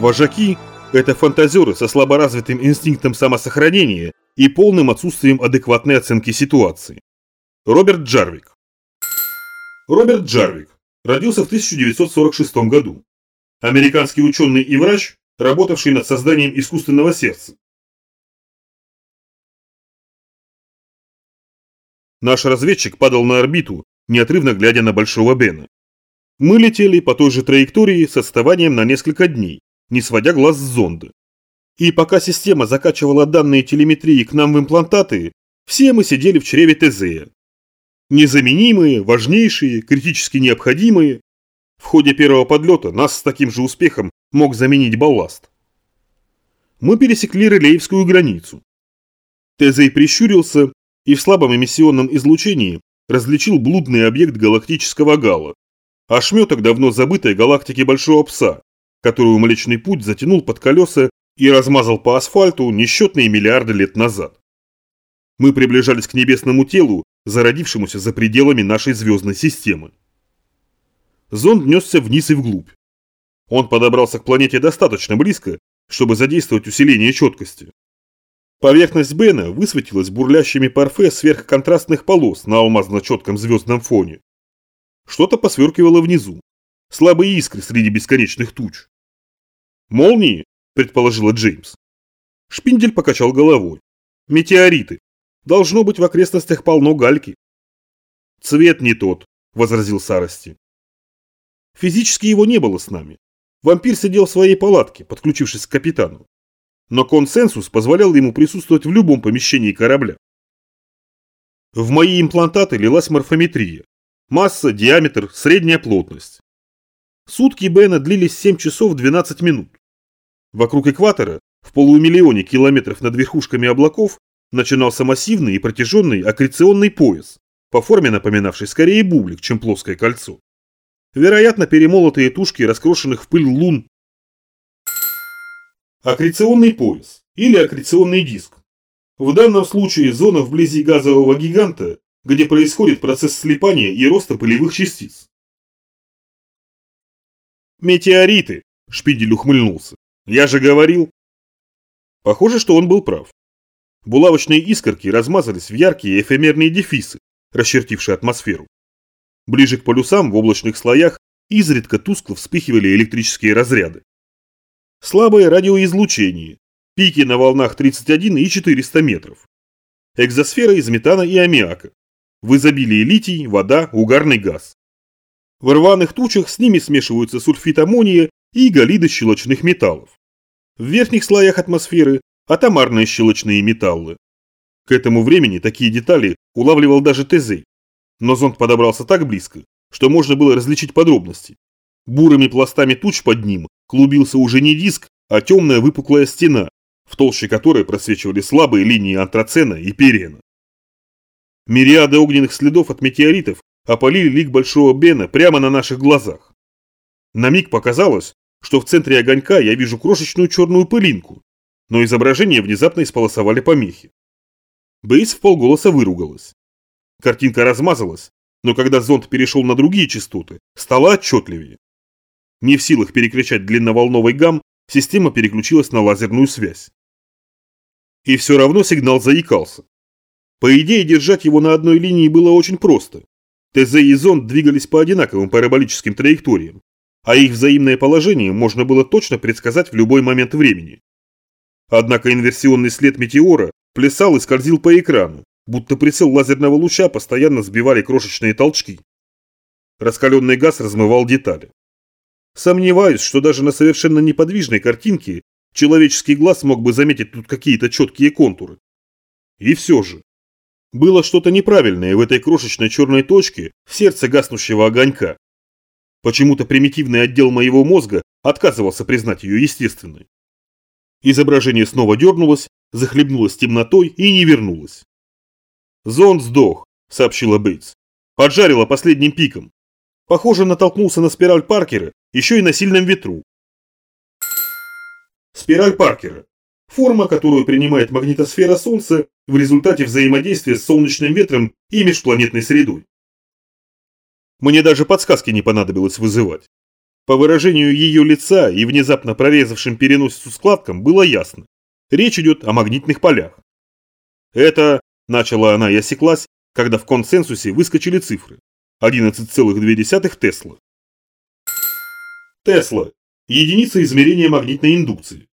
Вожаки – это фантазеры со слаборазвитым инстинктом самосохранения и полным отсутствием адекватной оценки ситуации. Роберт Джарвик Роберт Джарвик родился в 1946 году. Американский ученый и врач, работавший над созданием искусственного сердца. Наш разведчик падал на орбиту, неотрывно глядя на Большого Бена. Мы летели по той же траектории с отставанием на несколько дней, не сводя глаз с зонда. И пока система закачивала данные телеметрии к нам в имплантаты, все мы сидели в чреве Тезея. Незаменимые, важнейшие, критически необходимые. В ходе первого подлета нас с таким же успехом мог заменить балласт. Мы пересекли релеевскую границу. Тезей прищурился и в слабом эмиссионном излучении различил блудный объект галактического гала, ошметок давно забытой галактики Большого Пса, которую Млечный Путь затянул под колеса и размазал по асфальту несчетные миллиарды лет назад. Мы приближались к небесному телу, зародившемуся за пределами нашей звездной системы. Зонд несся вниз и вглубь. Он подобрался к планете достаточно близко, чтобы задействовать усиление четкости. Поверхность Бена высветилась бурлящими парфе сверхконтрастных полос на алмазно-четком звездном фоне. Что-то посверкивало внизу. Слабые искры среди бесконечных туч. «Молнии?» – предположила Джеймс. Шпиндель покачал головой. «Метеориты. Должно быть в окрестностях полно гальки». «Цвет не тот», – возразил Сарости. Физически его не было с нами. Вампир сидел в своей палатке, подключившись к капитану но консенсус позволял ему присутствовать в любом помещении корабля. В мои имплантаты лилась морфометрия. Масса, диаметр, средняя плотность. Сутки Бена длились 7 часов 12 минут. Вокруг экватора, в полумиллионе километров над верхушками облаков, начинался массивный и протяженный аккреционный пояс, по форме напоминавший скорее бублик, чем плоское кольцо. Вероятно, перемолотые тушки раскрошенных в пыль лун Аккреционный пояс или аккреционный диск. В данном случае зона вблизи газового гиганта, где происходит процесс слипания и роста пылевых частиц. «Метеориты!» – Шпидель ухмыльнулся. «Я же говорил!» Похоже, что он был прав. Булавочные искорки размазались в яркие эфемерные дефисы, расчертившие атмосферу. Ближе к полюсам в облачных слоях изредка тускло вспыхивали электрические разряды. Слабое радиоизлучение. Пики на волнах 31 и 400 метров. Экзосфера из метана и аммиака. В изобилии литий, вода, угарный газ. В рваных тучах с ними смешиваются сульфид аммония и галиды щелочных металлов. В верхних слоях атмосферы атомарные щелочные металлы. К этому времени такие детали улавливал даже Тезей. Но зонд подобрался так близко, что можно было различить подробности. Бурыми пластами туч под ним клубился уже не диск, а темная выпуклая стена, в толще которой просвечивали слабые линии антрацена и перена. Мириады огненных следов от метеоритов опалили лик Большого Бена прямо на наших глазах. На миг показалось, что в центре огонька я вижу крошечную черную пылинку, но изображение внезапно исполосовали помехи. Бейс в полголоса выругалась. Картинка размазалась, но когда зонд перешел на другие частоты, стала отчетливее. Не в силах перекричать длинноволновый гам, система переключилась на лазерную связь. И все равно сигнал заикался. По идее, держать его на одной линии было очень просто. ТЗ и зонд двигались по одинаковым параболическим траекториям, а их взаимное положение можно было точно предсказать в любой момент времени. Однако инверсионный след метеора плясал и скользил по экрану, будто прицел лазерного луча постоянно сбивали крошечные толчки. Раскаленный газ размывал детали. Сомневаюсь, что даже на совершенно неподвижной картинке человеческий глаз мог бы заметить тут какие-то четкие контуры. И все же. Было что-то неправильное в этой крошечной черной точке в сердце гаснущего огонька. Почему-то примитивный отдел моего мозга отказывался признать ее естественной. Изображение снова дернулось, захлебнулось темнотой и не вернулось. «Зонд сдох», — сообщила Бейтс. «Поджарило последним пиком. Похоже, натолкнулся на спираль Паркера еще и на сильном ветру. Спираль Паркера. Форма, которую принимает магнитосфера Солнца в результате взаимодействия с солнечным ветром и межпланетной средой. Мне даже подсказки не понадобилось вызывать. По выражению ее лица и внезапно прорезавшим переносицу складкам было ясно. Речь идет о магнитных полях. Это, начала она и осеклась, когда в консенсусе выскочили цифры. 11,2 Тесла. Тесла. Единица измерения магнитной индукции.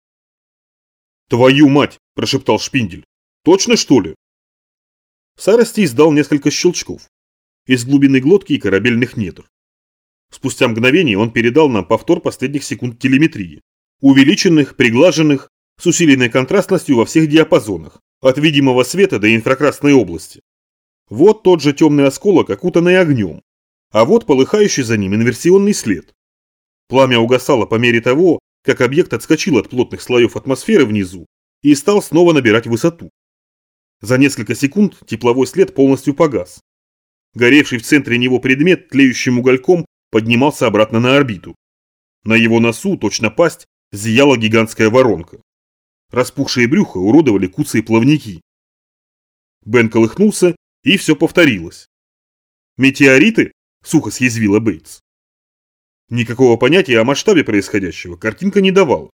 «Твою мать!» – прошептал Шпиндель. «Точно, что ли?» Сарости издал несколько щелчков. Из глубины глотки и корабельных недр. Спустя мгновение он передал нам повтор последних секунд телеметрии. Увеличенных, приглаженных, с усиленной контрастностью во всех диапазонах, от видимого света до инфракрасной области. Вот тот же темный осколок, окутанный огнем, а вот полыхающий за ним инверсионный след. Пламя угасало по мере того, как объект отскочил от плотных слоев атмосферы внизу и стал снова набирать высоту. За несколько секунд тепловой след полностью погас. Горевший в центре него предмет тлеющим угольком поднимался обратно на орбиту. На его носу, точно пасть, зияла гигантская воронка. Распухшие брюхо уродовали куцы и плавники. Бен колыхнулся, и все повторилось. «Метеориты?» – сухо съязвила Бейтс. Никакого понятия о масштабе происходящего картинка не давала.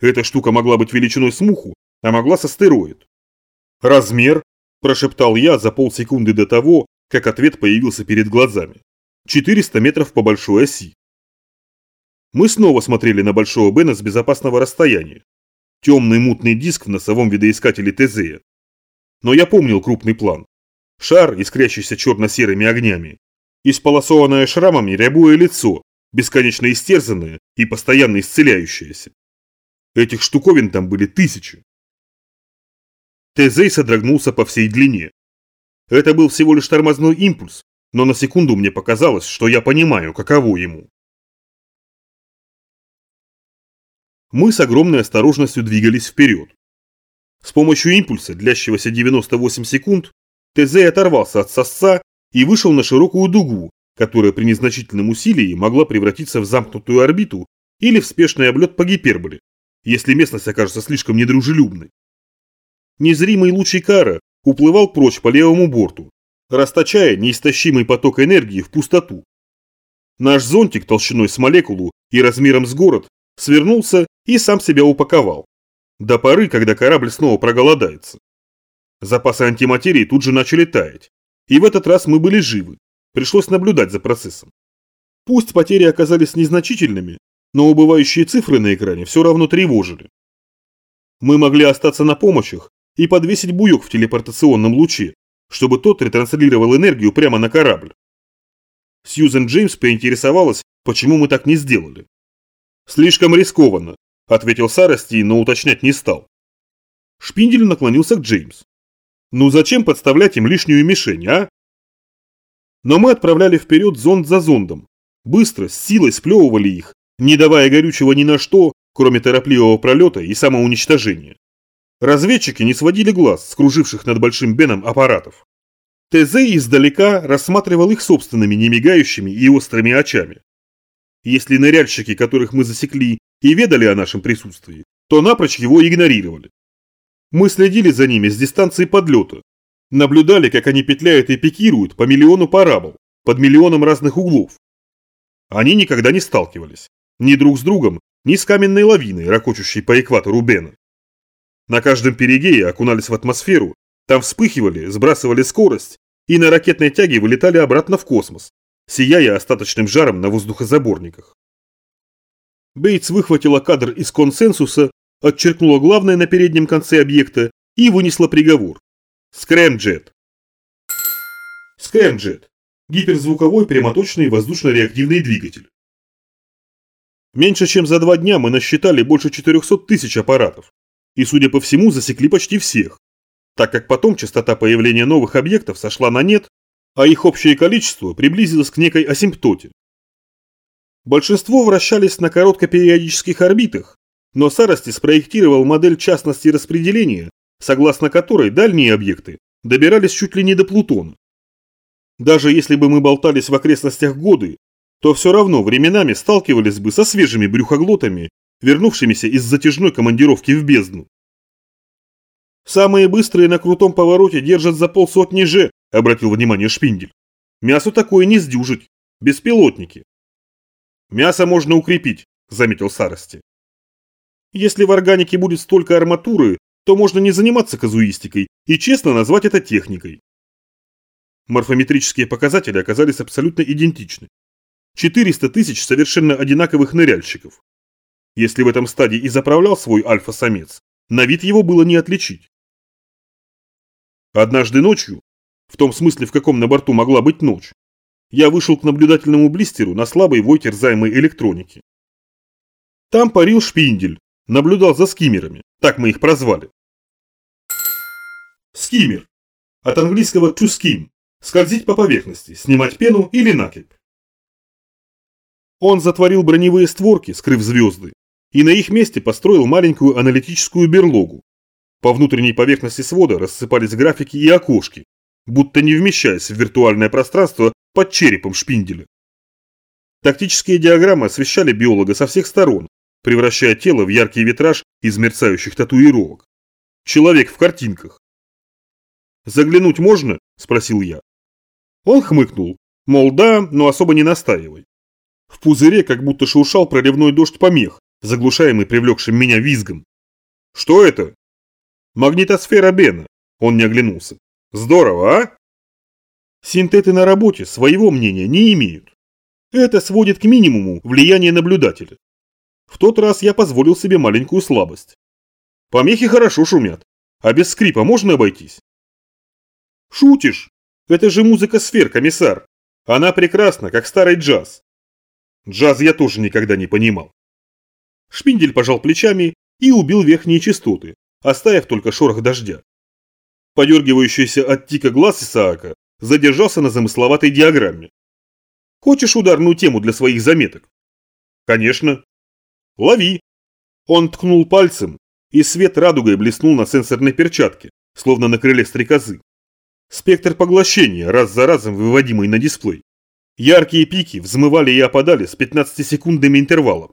Эта штука могла быть величиной с муху, а могла с астероид. «Размер?» – прошептал я за полсекунды до того, как ответ появился перед глазами. 400 метров по большой оси. Мы снова смотрели на Большого Бена с безопасного расстояния темный мутный диск в носовом видоискателе Тезея. Но я помнил крупный план. Шар, искрящийся черно-серыми огнями, исполосованное шрамами рябое лицо, бесконечно истерзанное и постоянно исцеляющееся. Этих штуковин там были тысячи. Тезей содрогнулся по всей длине. Это был всего лишь тормозной импульс, но на секунду мне показалось, что я понимаю, каково ему. мы с огромной осторожностью двигались вперед. С помощью импульса, длящегося 98 секунд, ТЗ оторвался от сосца и вышел на широкую дугу, которая при незначительном усилии могла превратиться в замкнутую орбиту или в спешный облет по гиперболе, если местность окажется слишком недружелюбной. Незримый луч Икара уплывал прочь по левому борту, расточая неистощимый поток энергии в пустоту. Наш зонтик толщиной с молекулу и размером с город свернулся и сам себя упаковал. До поры, когда корабль снова проголодается. Запасы антиматерии тут же начали таять. И в этот раз мы были живы. Пришлось наблюдать за процессом. Пусть потери оказались незначительными, но убывающие цифры на экране все равно тревожили. Мы могли остаться на помощях и подвесить буек в телепортационном луче, чтобы тот ретранслировал энергию прямо на корабль. Сьюзен Джеймс поинтересовалась, почему мы так не сделали. «Слишком рискованно», – ответил Сарости, но уточнять не стал. Шпиндель наклонился к Джеймс. «Ну зачем подставлять им лишнюю мишень, а?» Но мы отправляли вперед зонд за зондом. Быстро, с силой сплевывали их, не давая горючего ни на что, кроме торопливого пролета и самоуничтожения. Разведчики не сводили глаз с круживших над Большим Беном аппаратов. ТЗ издалека рассматривал их собственными немигающими и острыми очами. Если ныряльщики, которых мы засекли, и ведали о нашем присутствии, то напрочь его игнорировали. Мы следили за ними с дистанции подлета, наблюдали, как они петляют и пикируют по миллиону парабол, под миллионом разных углов. Они никогда не сталкивались, ни друг с другом, ни с каменной лавиной, ракочущей по экватору Бена. На каждом перигее окунались в атмосферу, там вспыхивали, сбрасывали скорость и на ракетной тяге вылетали обратно в космос, сияя остаточным жаром на воздухозаборниках. Бейтс выхватила кадр из консенсуса, отчеркнула главное на переднем конце объекта и вынесла приговор. Скрэмджет. Скрэмджет. Гиперзвуковой прямоточный воздушно-реактивный двигатель. Меньше чем за два дня мы насчитали больше 400 тысяч аппаратов. И, судя по всему, засекли почти всех. Так как потом частота появления новых объектов сошла на нет, а их общее количество приблизилось к некой асимптоте. Большинство вращались на короткопериодических орбитах, но Сарости спроектировал модель частности распределения, согласно которой дальние объекты добирались чуть ли не до Плутона. Даже если бы мы болтались в окрестностях годы, то все равно временами сталкивались бы со свежими брюхоглотами, вернувшимися из затяжной командировки в бездну. Самые быстрые на крутом повороте держат за полсотни же, обратил внимание Шпиндель. Мясо такое не сдюжить. Беспилотники. Мясо можно укрепить, заметил Сарости. Если в органике будет столько арматуры, то можно не заниматься казуистикой и честно назвать это техникой. Морфометрические показатели оказались абсолютно идентичны. 400 тысяч совершенно одинаковых ныряльщиков. Если в этом стадии и заправлял свой альфа-самец, на вид его было не отличить. Однажды ночью, в том смысле, в каком на борту могла быть ночь, я вышел к наблюдательному блистеру на слабой вой терзаемой электроники. Там парил шпиндель, наблюдал за скиммерами, так мы их прозвали. Скиммер. От английского to skim – скользить по поверхности, снимать пену или накипь. Он затворил броневые створки, скрыв звезды, и на их месте построил маленькую аналитическую берлогу. По внутренней поверхности свода рассыпались графики и окошки, будто не вмещаясь в виртуальное пространство под черепом шпинделя. Тактические диаграммы освещали биолога со всех сторон, превращая тело в яркий витраж из мерцающих татуировок. Человек в картинках. «Заглянуть можно?» – спросил я. Он хмыкнул, мол, да, но особо не настаивай. В пузыре как будто шуршал проливной дождь помех, заглушаемый привлекшим меня визгом. «Что это?» «Магнитосфера Бена», – он не оглянулся. «Здорово, а?» Синтеты на работе своего мнения не имеют. Это сводит к минимуму влияние наблюдателя. В тот раз я позволил себе маленькую слабость. Помехи хорошо шумят, а без скрипа можно обойтись? Шутишь? Это же музыка сфер, комиссар. Она прекрасна, как старый джаз. Джаз я тоже никогда не понимал. Шпиндель пожал плечами и убил верхние частоты, оставив только шорох дождя. Подергивающийся от тика глаз Исаака задержался на замысловатой диаграмме. Хочешь ударную тему для своих заметок? Конечно. Лови. Он ткнул пальцем, и свет радугой блеснул на сенсорной перчатке, словно на крыле стрекозы. Спектр поглощения, раз за разом выводимый на дисплей. Яркие пики взмывали и опадали с 15-секундными интервалом.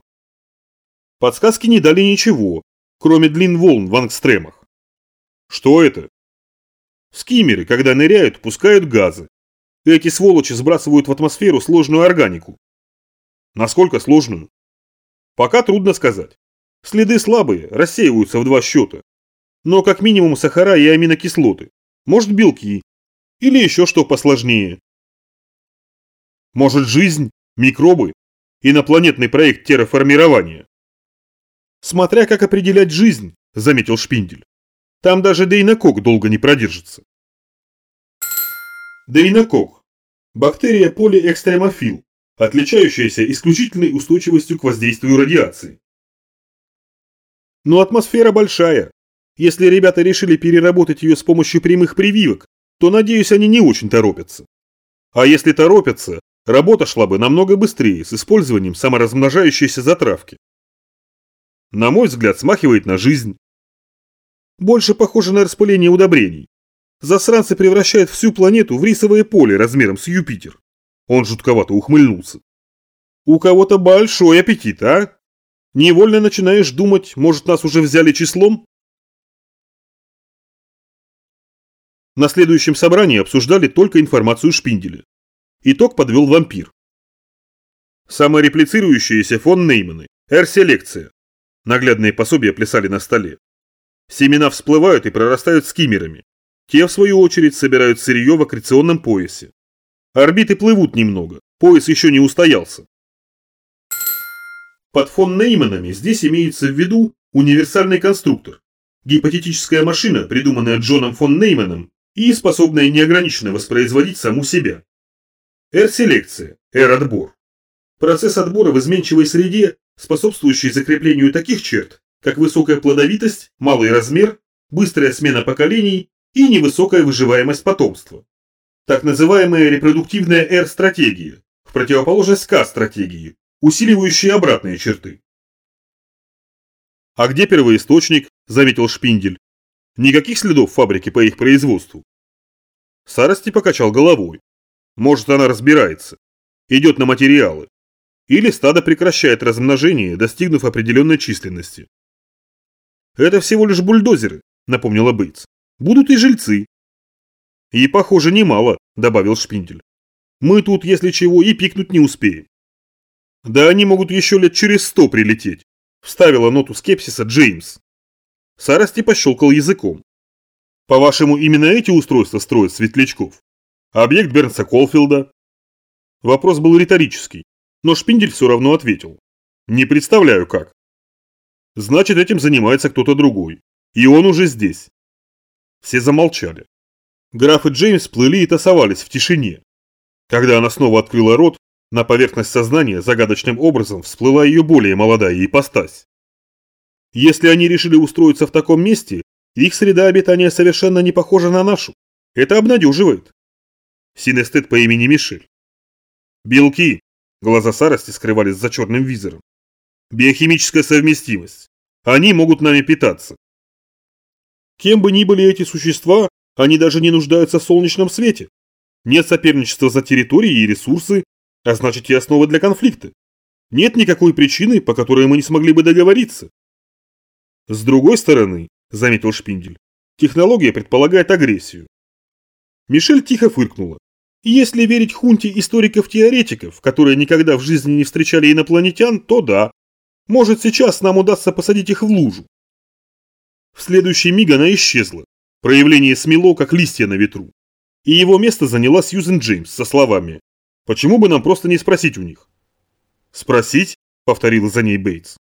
Подсказки не дали ничего, кроме длин волн в ангстремах. Что это? Скиммеры, когда ныряют, пускают газы. Эти сволочи сбрасывают в атмосферу сложную органику. Насколько сложную? Пока трудно сказать. Следы слабые, рассеиваются в два счета. Но как минимум сахара и аминокислоты. Может белки. Или еще что посложнее. Может жизнь, микробы, инопланетный проект терраформирования. Смотря как определять жизнь, заметил Шпиндель. Там даже дейнокок долго не продержится. Дейнокок. Бактерия полиэкстремофил, отличающаяся исключительной устойчивостью к воздействию радиации. Но атмосфера большая. Если ребята решили переработать ее с помощью прямых прививок, то, надеюсь, они не очень торопятся. А если торопятся, работа шла бы намного быстрее с использованием саморазмножающейся затравки. На мой взгляд, смахивает на жизнь. Больше похоже на распыление удобрений. Засранцы превращают всю планету в рисовое поле размером с Юпитер. Он жутковато ухмыльнулся. У кого-то большой аппетит, а? Невольно начинаешь думать, может нас уже взяли числом? На следующем собрании обсуждали только информацию Шпинделя. Итог подвел вампир. Самореплицирующиеся фон Нейманы. R-селекция. Наглядные пособия плясали на столе. Семена всплывают и прорастают скиммерами. Те, в свою очередь, собирают сырье в аккреционном поясе. Орбиты плывут немного, пояс еще не устоялся. Под фон Нейманами здесь имеется в виду универсальный конструктор. Гипотетическая машина, придуманная Джоном фон Нейманом и способная неограниченно воспроизводить саму себя. R-селекция, R-отбор. Процесс отбора в изменчивой среде, способствующий закреплению таких черт, как высокая плодовитость, малый размер, быстрая смена поколений и невысокая выживаемость потомства. Так называемая репродуктивная R-стратегия, в противоположность К-стратегии, усиливающие обратные черты. «А где первоисточник?» – заметил Шпиндель. «Никаких следов фабрики по их производству». Сарости покачал головой. «Может, она разбирается. Идет на материалы. Или стадо прекращает размножение, достигнув определенной численности. «Это всего лишь бульдозеры», — напомнила Бейтс. «Будут и жильцы». «И, похоже, немало», — добавил Шпиндель. «Мы тут, если чего, и пикнуть не успеем». Да они могут еще лет через сто прилететь, вставила ноту скепсиса Джеймс. Сарости пощелкал языком. По-вашему, именно эти устройства строят светлячков? Объект Бернса Колфилда? Вопрос был риторический, но Шпиндель все равно ответил. Не представляю как. Значит, этим занимается кто-то другой. И он уже здесь. Все замолчали. Граф и Джеймс плыли и тасовались в тишине. Когда она снова открыла рот, на поверхность сознания загадочным образом всплыла ее более молодая ипостась. Если они решили устроиться в таком месте, их среда обитания совершенно не похожа на нашу. Это обнадеживает. Синестет по имени Мишель. Белки. Глаза Сарости скрывались за черным визором. Биохимическая совместимость. Они могут нами питаться. Кем бы ни были эти существа, они даже не нуждаются в солнечном свете. Нет соперничества за территории и ресурсы, а значит и основы для конфликта. Нет никакой причины, по которой мы не смогли бы договориться. С другой стороны, заметил Шпиндель, технология предполагает агрессию. Мишель тихо фыркнула. Если верить хунте историков-теоретиков, которые никогда в жизни не встречали инопланетян, то да, может, сейчас нам удастся посадить их в лужу. В следующий миг она исчезла. Проявление смело, как листья на ветру. И его место заняла Сьюзен Джеймс со словами «Почему бы нам просто не спросить у них?» «Спросить?» – повторила за ней Бейтс.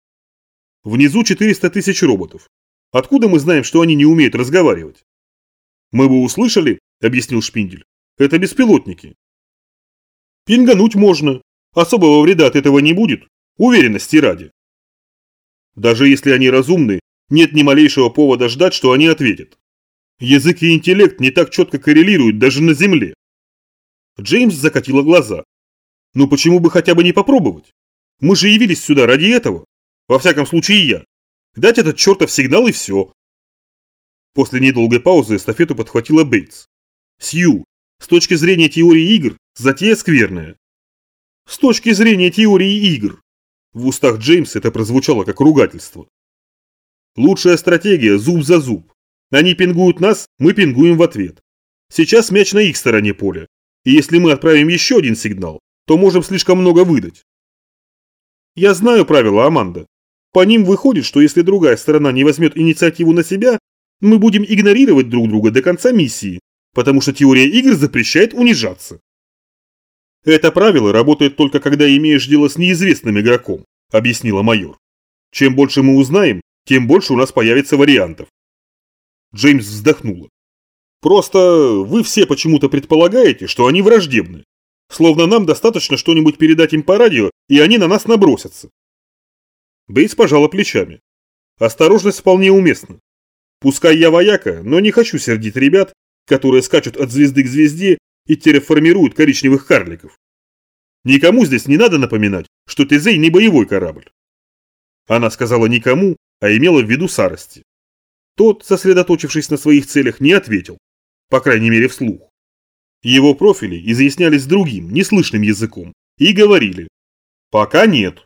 «Внизу 400 тысяч роботов. Откуда мы знаем, что они не умеют разговаривать?» «Мы бы услышали», – объяснил Шпиндель. «Это беспилотники». «Пингануть можно. Особого вреда от этого не будет. Уверенности ради». Даже если они разумны, нет ни малейшего повода ждать, что они ответят. Язык и интеллект не так четко коррелируют даже на Земле. Джеймс закатила глаза. Ну почему бы хотя бы не попробовать? Мы же явились сюда ради этого. Во всяком случае я. Дать этот чертов сигнал и все. После недолгой паузы эстафету подхватила Бейтс. Сью, с точки зрения теории игр, затея скверная. С точки зрения теории игр. В устах Джеймса это прозвучало как ругательство. Лучшая стратегия – зуб за зуб. Они пингуют нас, мы пингуем в ответ. Сейчас мяч на их стороне поля. И если мы отправим еще один сигнал, то можем слишком много выдать. Я знаю правила, Аманда. По ним выходит, что если другая сторона не возьмет инициативу на себя, мы будем игнорировать друг друга до конца миссии, потому что теория игр запрещает унижаться. Это правило работает только когда имеешь дело с неизвестным игроком, объяснила майор. Чем больше мы узнаем, тем больше у нас появится вариантов. Джеймс вздохнула. Просто вы все почему-то предполагаете, что они враждебны. Словно нам достаточно что-нибудь передать им по радио, и они на нас набросятся. Бейтс пожала плечами. Осторожность вполне уместна. Пускай я вояка, но не хочу сердить ребят, которые скачут от звезды к звезде и терраформируют коричневых карликов. Никому здесь не надо напоминать, что Тезей не боевой корабль. Она сказала никому, а имела в виду Сарости. Тот, сосредоточившись на своих целях, не ответил, по крайней мере вслух. Его профили изъяснялись другим, неслышным языком, и говорили «Пока нет».